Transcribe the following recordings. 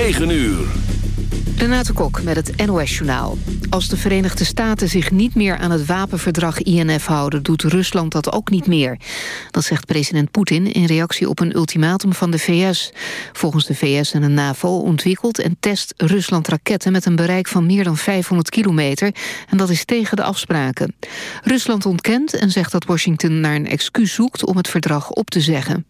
9 uur. Renate Kok met het NOS Journaal. Als de Verenigde Staten zich niet meer aan het wapenverdrag INF houden... doet Rusland dat ook niet meer. Dat zegt president Poetin in reactie op een ultimatum van de VS. Volgens de VS en de NAVO ontwikkelt en test Rusland raketten... met een bereik van meer dan 500 kilometer. En dat is tegen de afspraken. Rusland ontkent en zegt dat Washington naar een excuus zoekt... om het verdrag op te zeggen.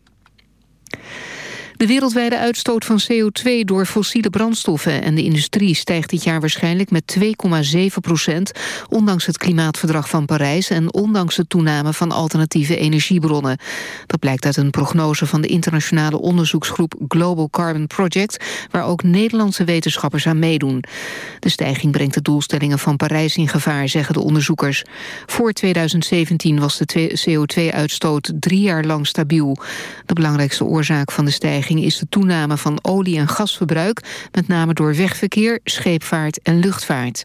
De wereldwijde uitstoot van CO2 door fossiele brandstoffen en de industrie stijgt dit jaar waarschijnlijk met 2,7 procent, ondanks het klimaatverdrag van Parijs en ondanks de toename van alternatieve energiebronnen. Dat blijkt uit een prognose van de internationale onderzoeksgroep Global Carbon Project, waar ook Nederlandse wetenschappers aan meedoen. De stijging brengt de doelstellingen van Parijs in gevaar, zeggen de onderzoekers. Voor 2017 was de CO2-uitstoot drie jaar lang stabiel. De belangrijkste oorzaak van de stijging is de toename van olie- en gasverbruik... met name door wegverkeer, scheepvaart en luchtvaart.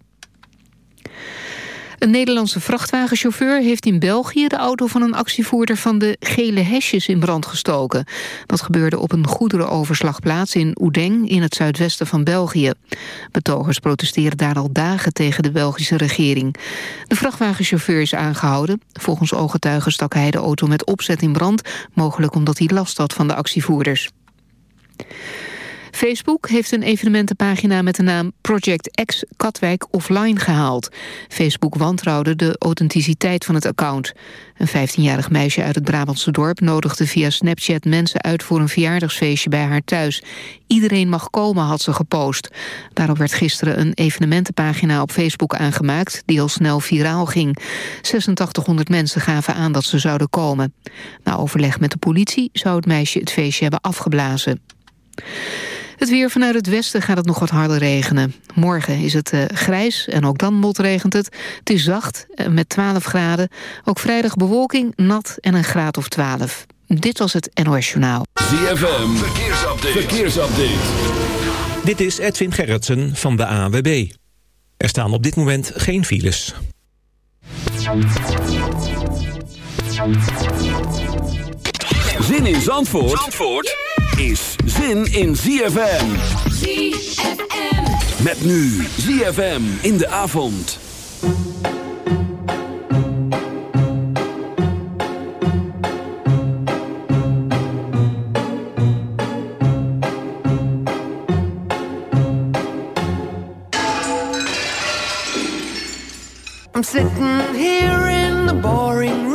Een Nederlandse vrachtwagenchauffeur heeft in België... de auto van een actievoerder van de gele hesjes in brand gestoken. Dat gebeurde op een goederenoverslagplaats in Oudeng... in het zuidwesten van België. Betogers protesteren daar al dagen tegen de Belgische regering. De vrachtwagenchauffeur is aangehouden. Volgens ooggetuigen stak hij de auto met opzet in brand... mogelijk omdat hij last had van de actievoerders. Facebook heeft een evenementenpagina met de naam Project X Katwijk offline gehaald. Facebook wantrouwde de authenticiteit van het account. Een 15-jarig meisje uit het Brabantse dorp nodigde via Snapchat mensen uit voor een verjaardagsfeestje bij haar thuis. Iedereen mag komen, had ze gepost. Daarop werd gisteren een evenementenpagina op Facebook aangemaakt die al snel viraal ging. 8600 mensen gaven aan dat ze zouden komen. Na overleg met de politie zou het meisje het feestje hebben afgeblazen. Het weer vanuit het westen gaat het nog wat harder regenen. Morgen is het uh, grijs en ook dan motregent het. Het is zacht uh, met 12 graden. Ook vrijdag bewolking, nat en een graad of 12. Dit was het NOS Journaal. ZFM, verkeersupdate. verkeersupdate. Dit is Edwin Gerritsen van de AWB. Er staan op dit moment geen files. Zin in Zandvoort? Zandvoort? Is zin in ZFM. ZFM. Met nu ZFM in de avond. I'm sitting here in the boring room.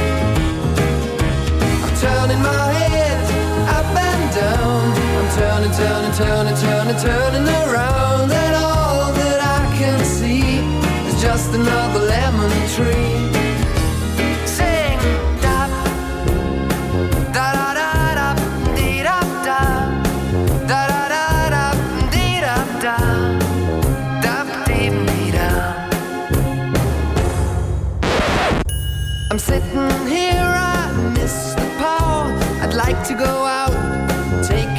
Turning my head up and down. I'm turning, turning, turning, turning, turning around,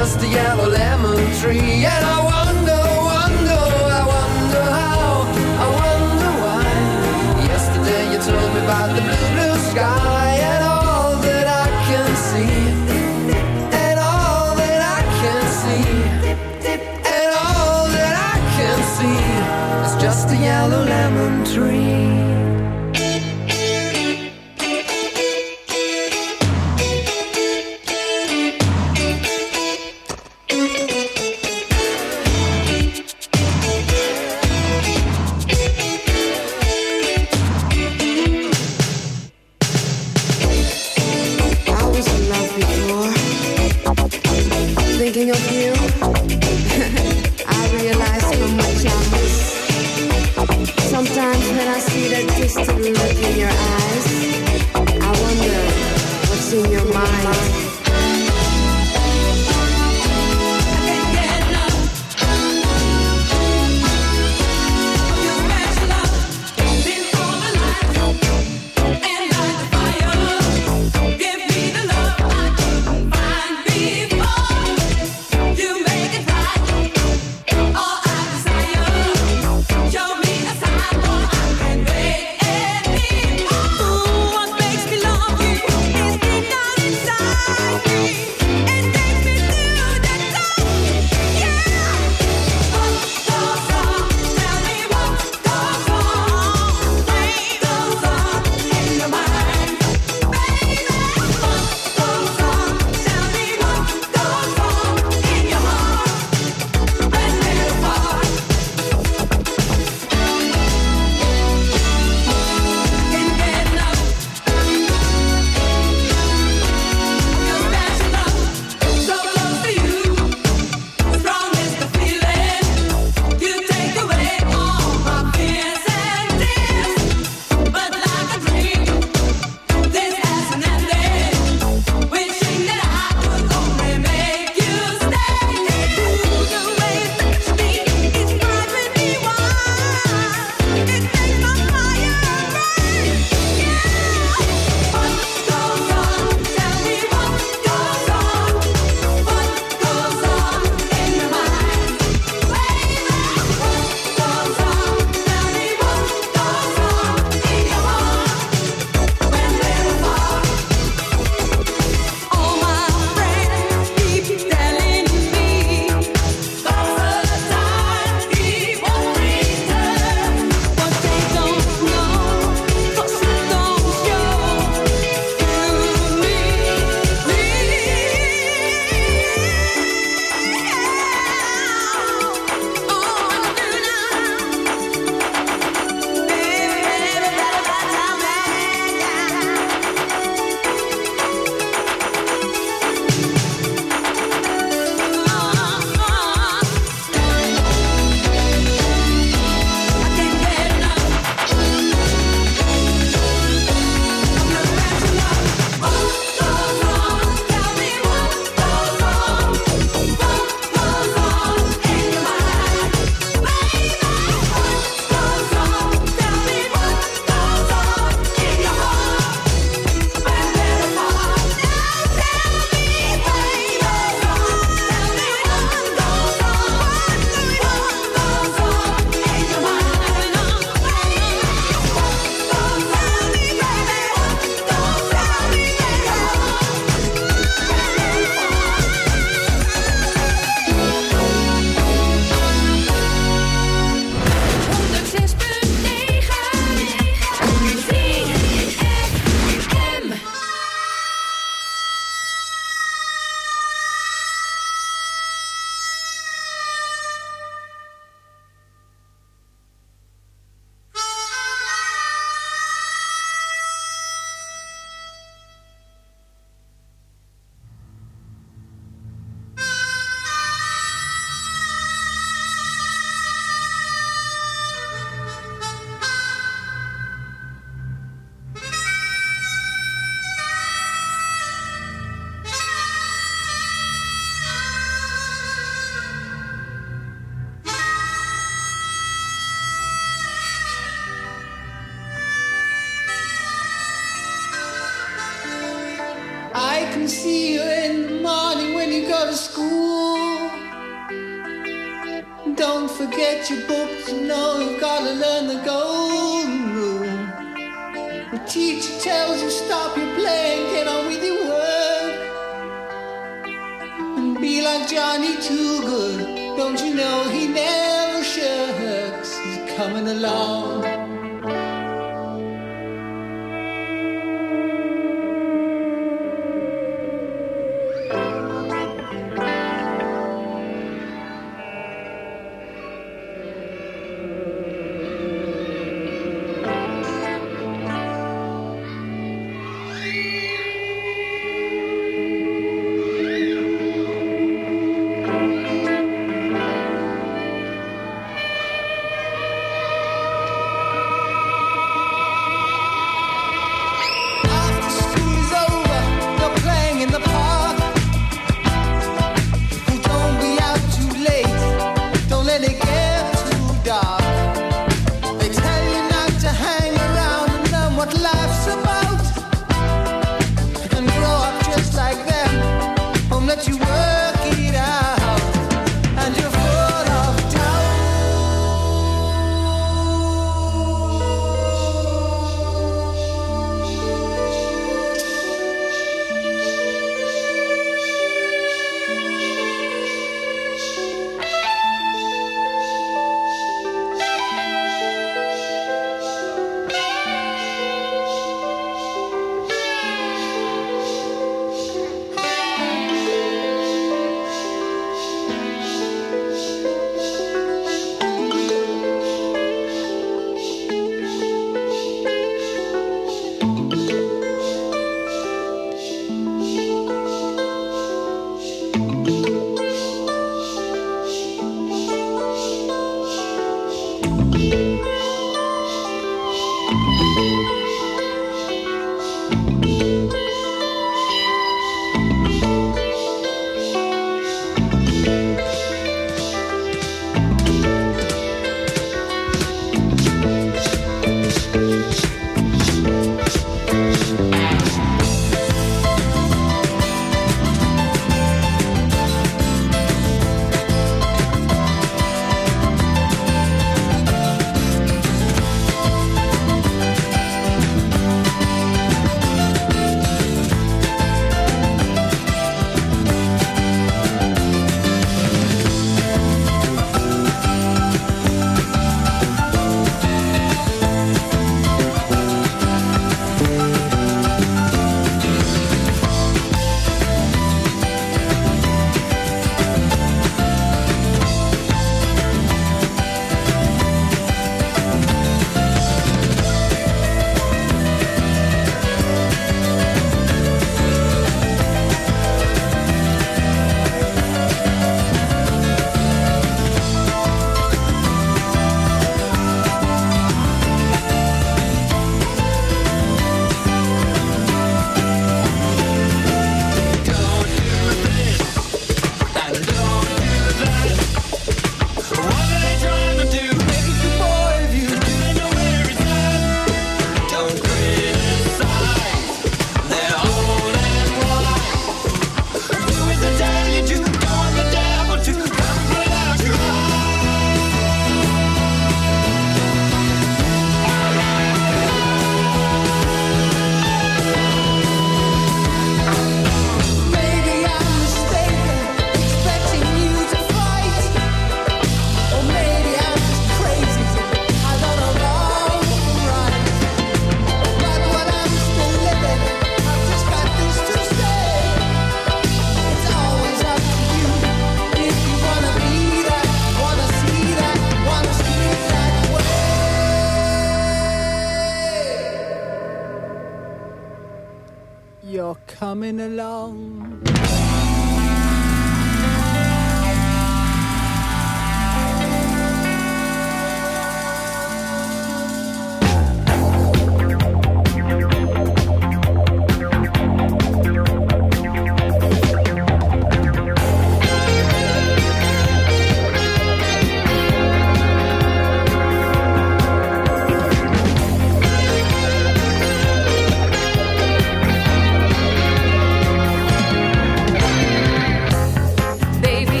just a yellow lemon tree. And I wonder, wonder, I wonder how, I wonder why. Yesterday you told me about the blue, blue sky.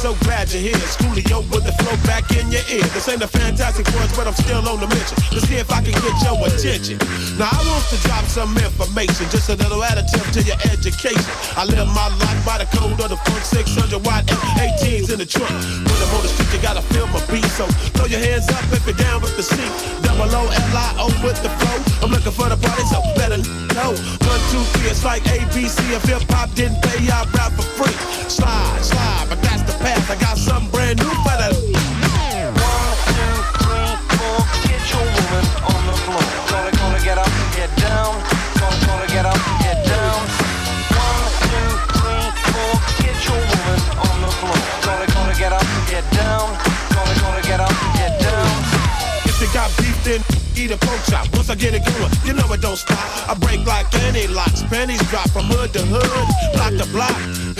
So glad you're here. Coolio with the flow back in your ear. This ain't a fantastic voice, but I'm still on the mission. Let's see if I can get your attention. Now I want to drop some information, just a little additive to your education. I live my life by the code of the funk 600 watt F18s in the trunk. When I'm on the street, you gotta feel my beat. So throw your hands up if you're down with the seat. Double O L I O with the flow. I'm looking for the party, so better know. One, two, three, it's like ABC. If hip hop didn't pay, I rap for free. Slide, slide, but that's the path. I got something brand new for that. One, two, three, four, get your woman on got beef, then eat a pork chop. Once I get it going, you know it don't stop. I break like any locks, pennies drop from hood to hood, block to block.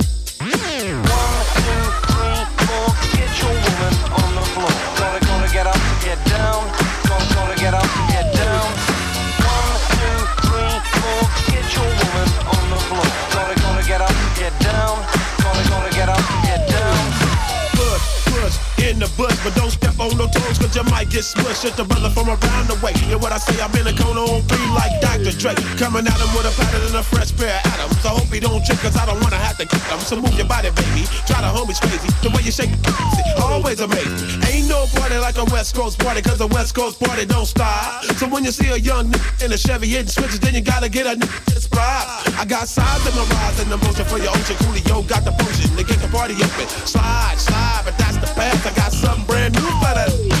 On cause you might get smushed. It's the brother from around the way. And what I say, I'm in a cone on three like Dr. Dre. Coming at him with a pattern and a fresh pair of atoms. I hope he don't trip, cause I don't wanna have to kick him. So move your body, baby. Try the homies crazy. The way you shake it, always amazing. Ain't no party like a West Coast party, cause a West Coast party don't stop. So when you see a young nigga in a Chevy hitting switches, then you gotta get a nigga spot. I got sides in my rise and emotion for your ocean. Coolio got the potion to get the party open. Slide, slide, but that's the path. I got something brand new for that.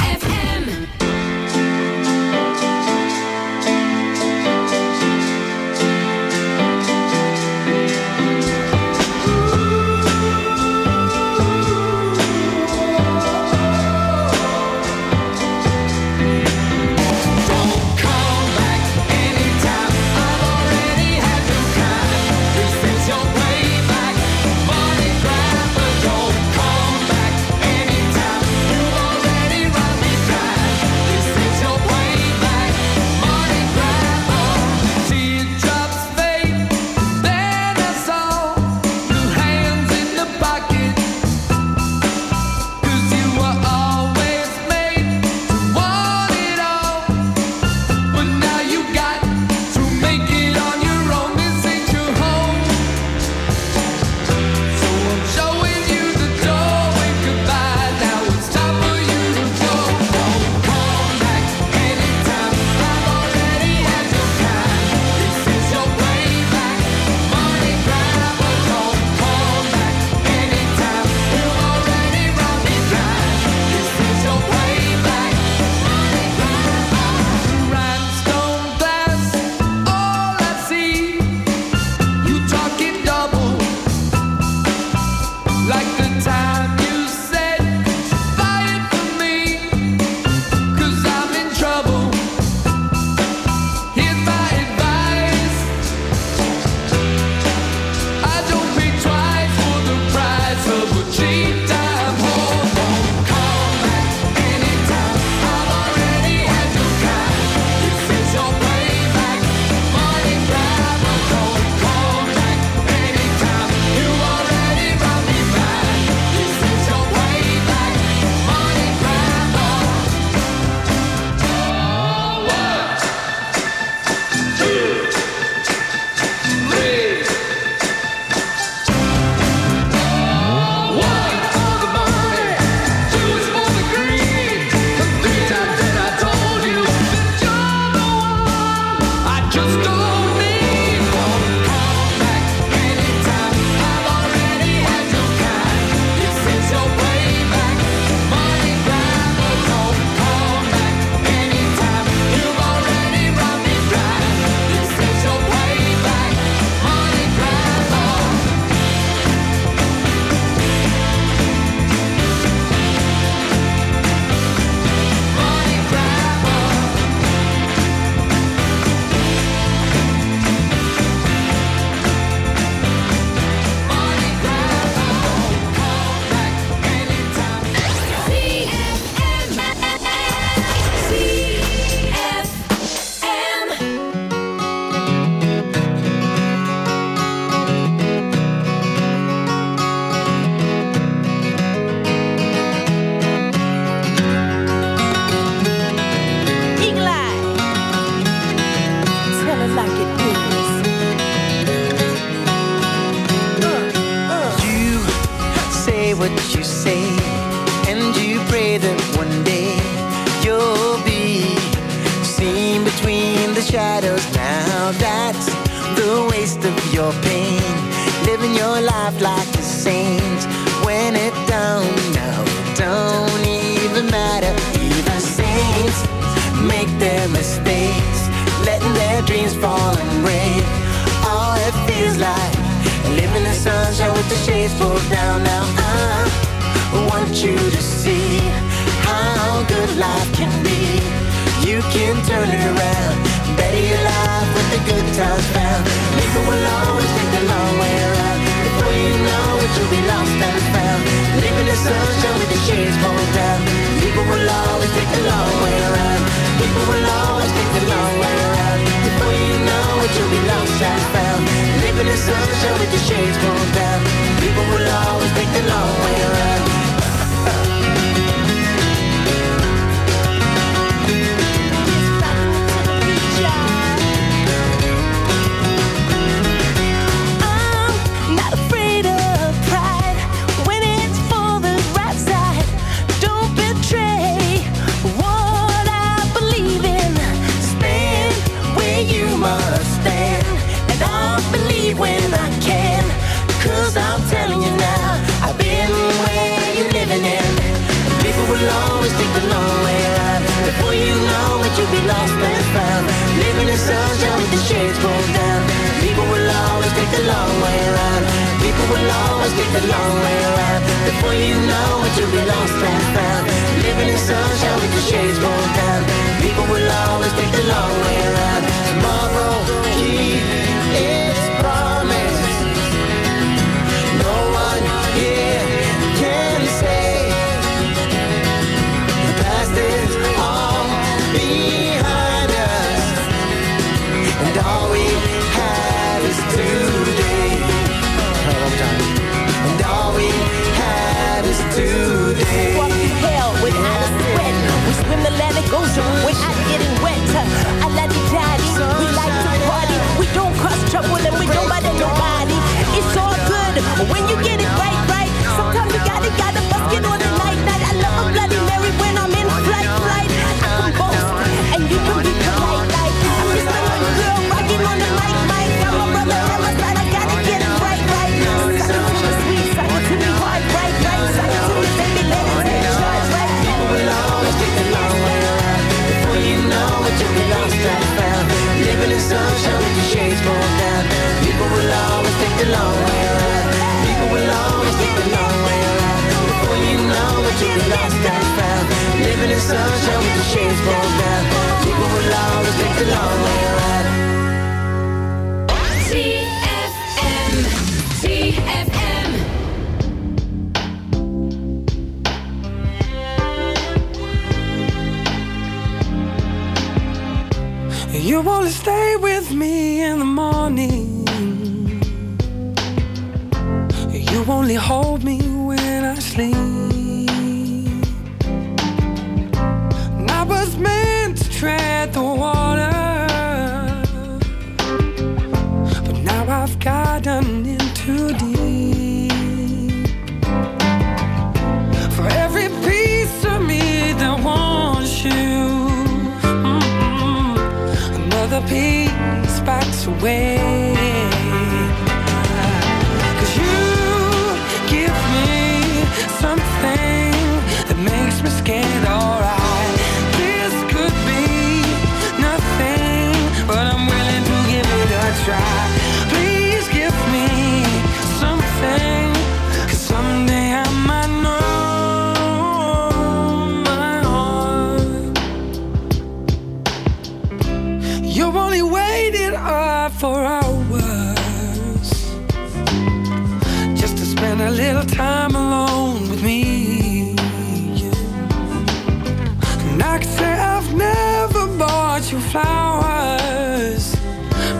And I could say I've never bought you flowers.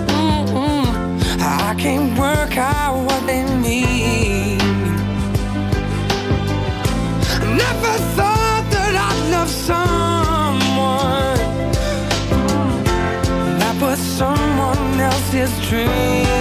Mm -mm. I can't work out what they mean. Never thought that I'd love someone that was someone else's dream.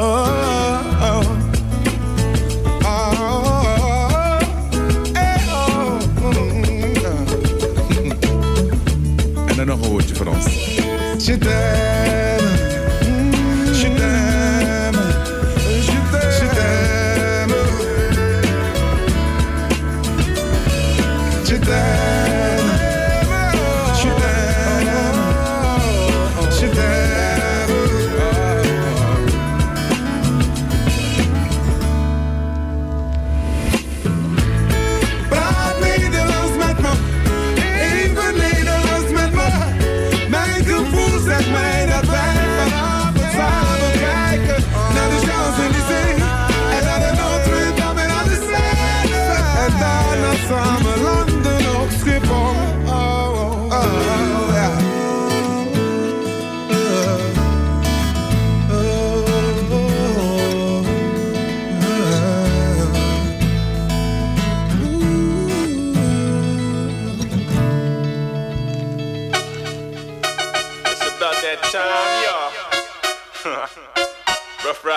En dan nog een woordje Frans. Je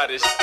Rough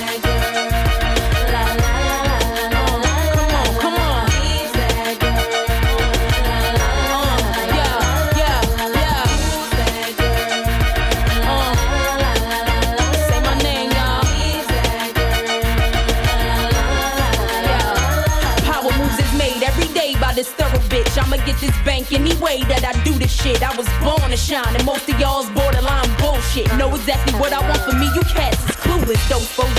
I'ma get this bank any way that I do this shit. I was born to shine, and most of y'all's borderline bullshit. Know exactly what I want for me, you cats is clueless.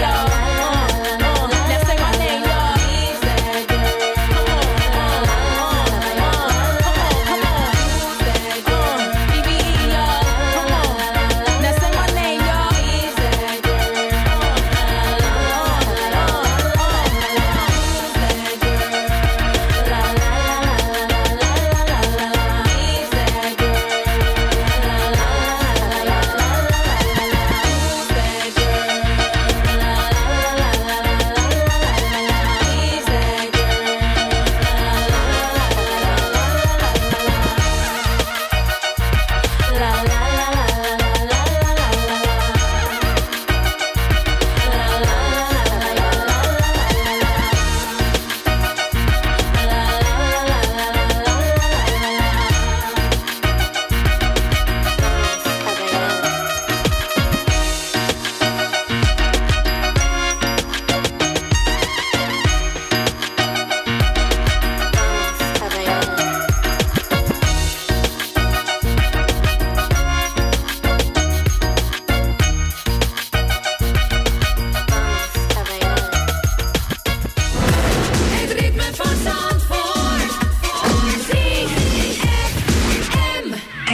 Baby,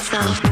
Myself.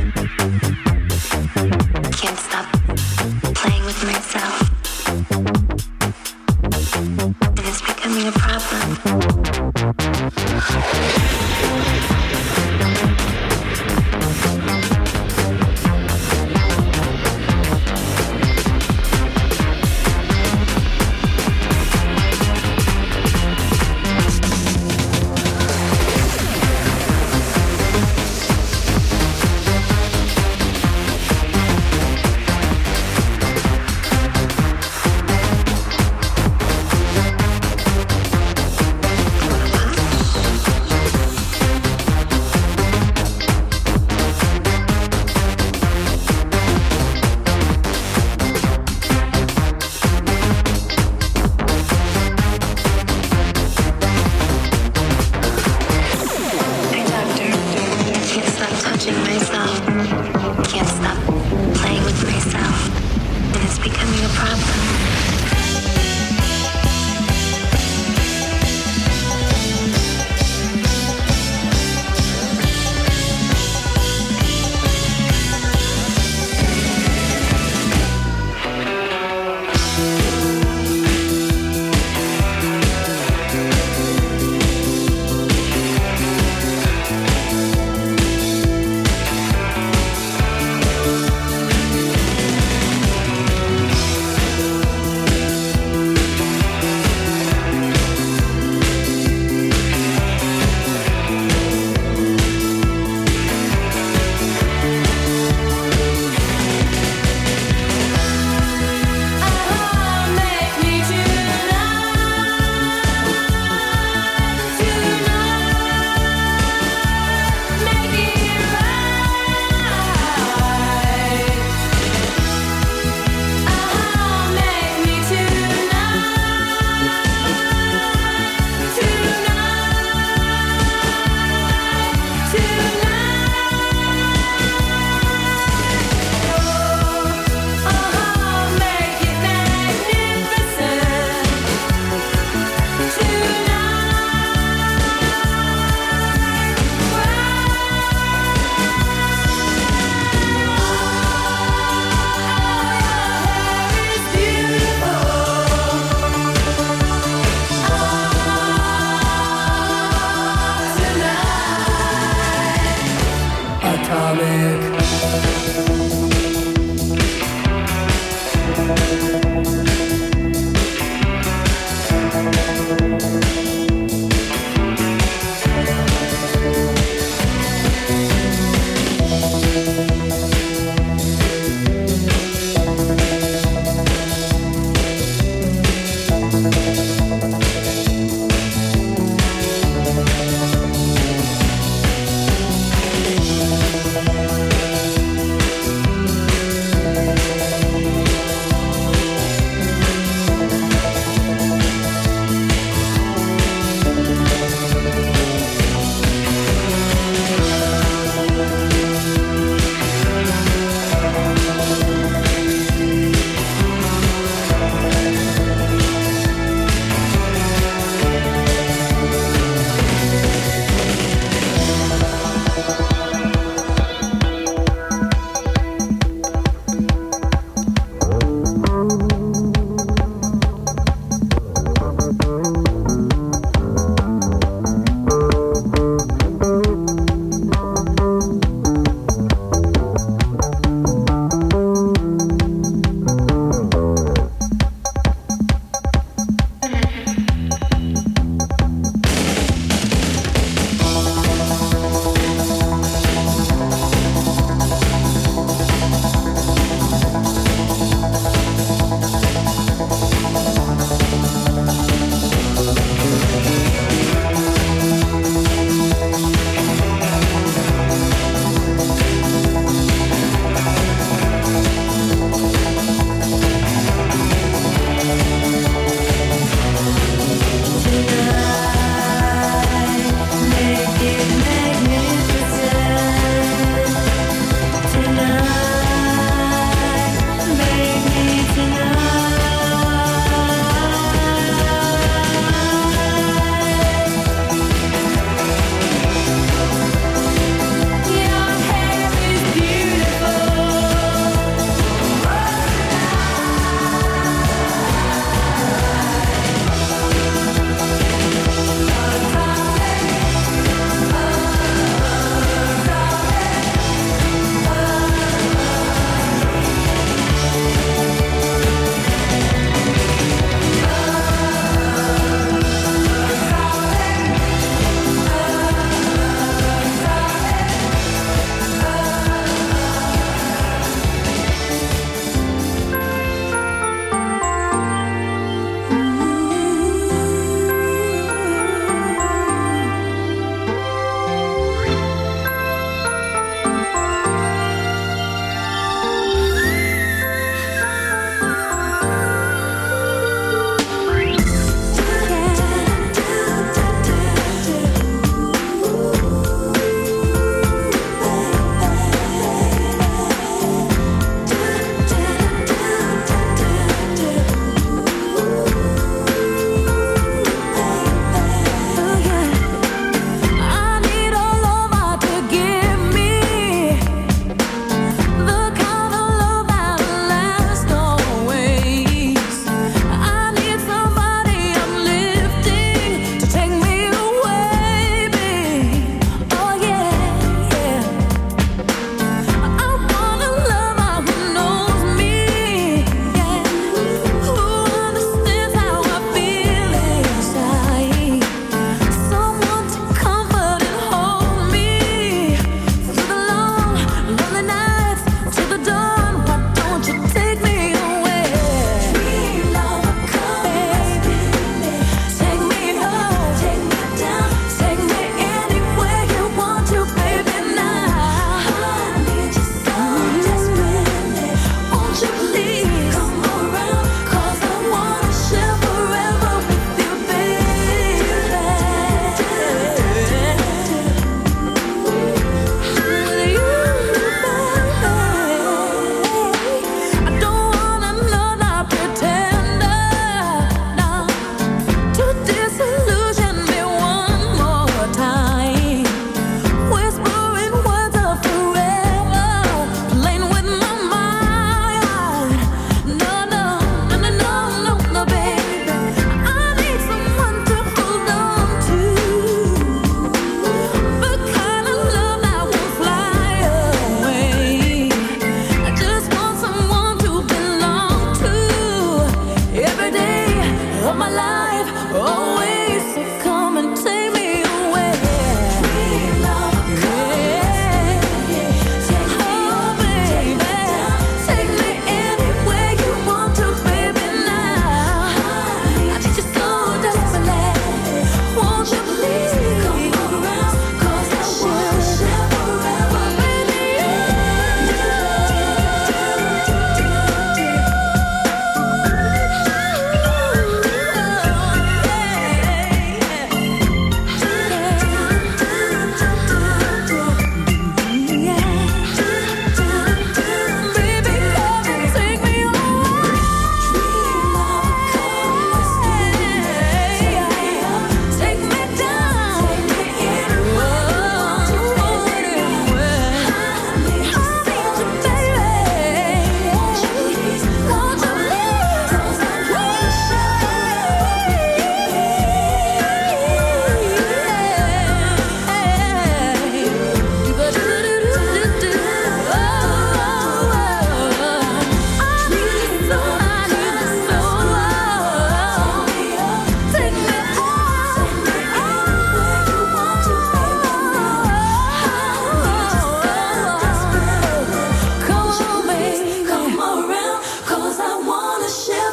I wanna share.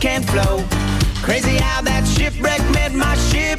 Can't flow. Crazy how that shipwreck meant my ship